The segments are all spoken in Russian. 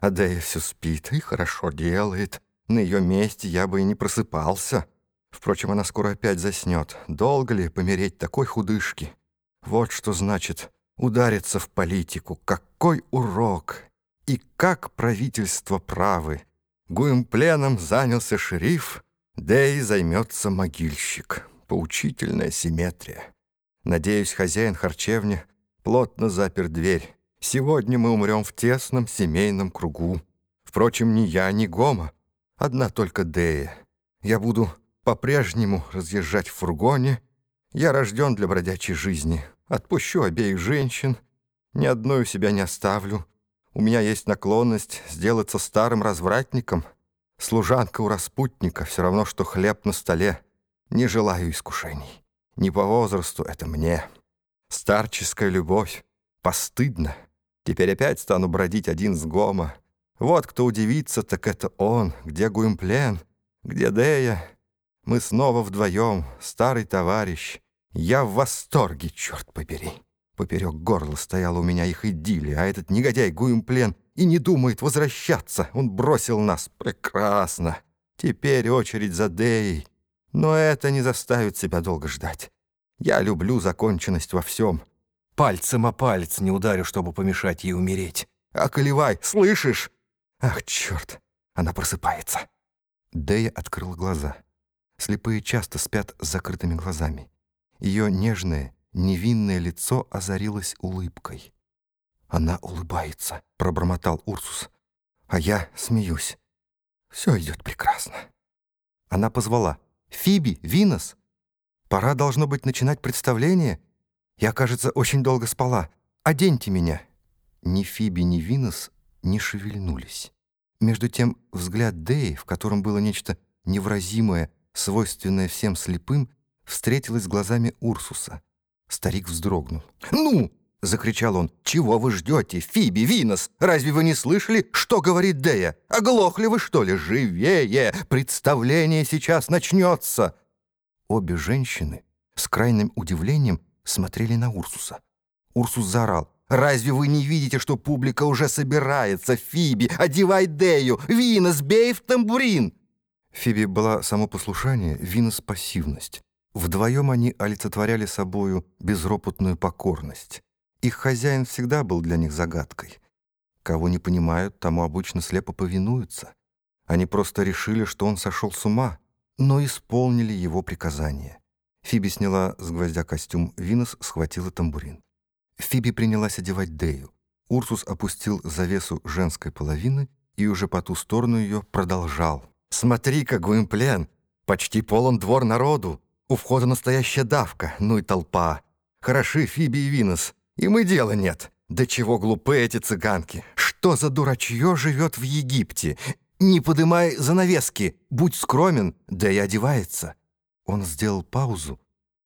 А Дея все спит и хорошо делает. На ее месте я бы и не просыпался. Впрочем, она скоро опять заснет. Долго ли помереть такой худышки? Вот что значит удариться в политику. Какой урок! И как правительство правы! Гуемпленом занялся шериф, Дэй займется могильщик. Поучительная симметрия. Надеюсь, хозяин харчевни плотно запер дверь. Сегодня мы умрем в тесном семейном кругу. Впрочем, ни я, ни Гома. Одна только Дея. Я буду по-прежнему разъезжать в фургоне. Я рожден для бродячей жизни. Отпущу обеих женщин. Ни одной у себя не оставлю. У меня есть наклонность сделаться старым развратником. Служанка у распутника все равно, что хлеб на столе. Не желаю искушений. Не по возрасту это мне. Старческая любовь. Постыдно. Теперь опять стану бродить один с Гома. Вот кто удивится, так это он. Где Гуимплен? Где Дея? Мы снова вдвоем, старый товарищ. Я в восторге, черт побери. Поперек горла стояла у меня их идиллия, а этот негодяй Гуимплен и не думает возвращаться. Он бросил нас. Прекрасно. Теперь очередь за Деей. Но это не заставит себя долго ждать. Я люблю законченность во всем. Пальцем о палец не ударю, чтобы помешать ей умереть. Околевай, слышишь? Ах, черт, она просыпается. Дея открыла глаза. Слепые часто спят с закрытыми глазами. Ее нежное, невинное лицо озарилось улыбкой. «Она улыбается», — пробормотал Урсус. «А я смеюсь. Все идет прекрасно». Она позвала. «Фиби, Винос, пора, должно быть, начинать представление. Я, кажется, очень долго спала. Оденьте меня». Ни Фиби, ни Винос не шевельнулись. Между тем взгляд Деи, в котором было нечто невразимое, свойственное всем слепым, встретилась глазами Урсуса. Старик вздрогнул. «Ну!» — закричал он. «Чего вы ждете, Фиби, Винос? Разве вы не слышали, что говорит Дея? Оглохли вы, что ли? Живее! Представление сейчас начнется!» Обе женщины с крайним удивлением смотрели на Урсуса. Урсус заорал. «Разве вы не видите, что публика уже собирается? Фиби, одевай Дею! Винос, бей в тамбурин!» Фиби была само послушание, Винос — пассивность. Вдвоем они олицетворяли собою безропотную покорность. Их хозяин всегда был для них загадкой. Кого не понимают, тому обычно слепо повинуются. Они просто решили, что он сошел с ума, но исполнили его приказание. Фиби сняла с гвоздя костюм, Винос схватила тамбурин. Фиби принялась одевать Дею. Урсус опустил завесу женской половины и уже по ту сторону ее продолжал. «Смотри-ка, Гуимплен, почти полон двор народу. У входа настоящая давка, ну и толпа. Хороши Фиби и Винос, им и дела нет. Да чего глупы эти цыганки? Что за дурачье живет в Египте? Не подымай занавески, будь скромен, да и одевается». Он сделал паузу,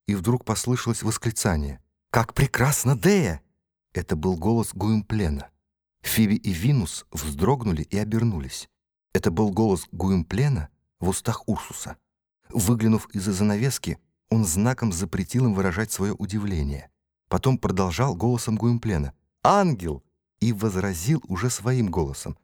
и вдруг послышалось восклицание. «Как прекрасно, Дея!» Это был голос Гуимплена. Фиби и Винус вздрогнули и обернулись. Это был голос Гуимплена в устах Урсуса. Выглянув из-за занавески, он знаком запретил им выражать свое удивление. Потом продолжал голосом Гуимплена. «Ангел!» и возразил уже своим голосом.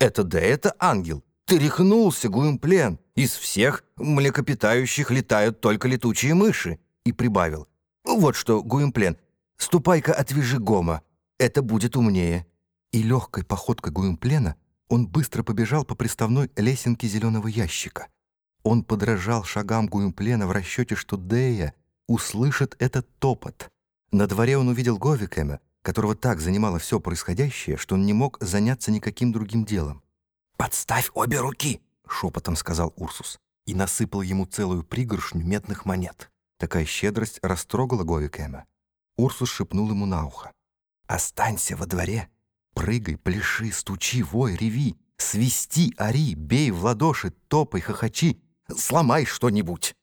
«Это да это ангел! Ты рехнулся, Гуимплен! Из всех млекопитающих летают только летучие мыши!» И прибавил. «Вот что, Гуимплен, ступай-ка отвяжи Гома, это будет умнее». И легкой походкой Гуимплена он быстро побежал по приставной лесенке зеленого ящика. Он подражал шагам Гуимплена в расчете, что Дея услышит этот топот. На дворе он увидел Говикема, которого так занимало все происходящее, что он не мог заняться никаким другим делом. «Подставь обе руки!» — шепотом сказал Урсус и насыпал ему целую пригоршню медных монет. Такая щедрость растрогала Говикема. Урсус шепнул ему на ухо. «Останься во дворе. Прыгай, пляши, стучи, вой, реви. Свисти, ори, бей в ладоши, топай, хохочи. Сломай что-нибудь!»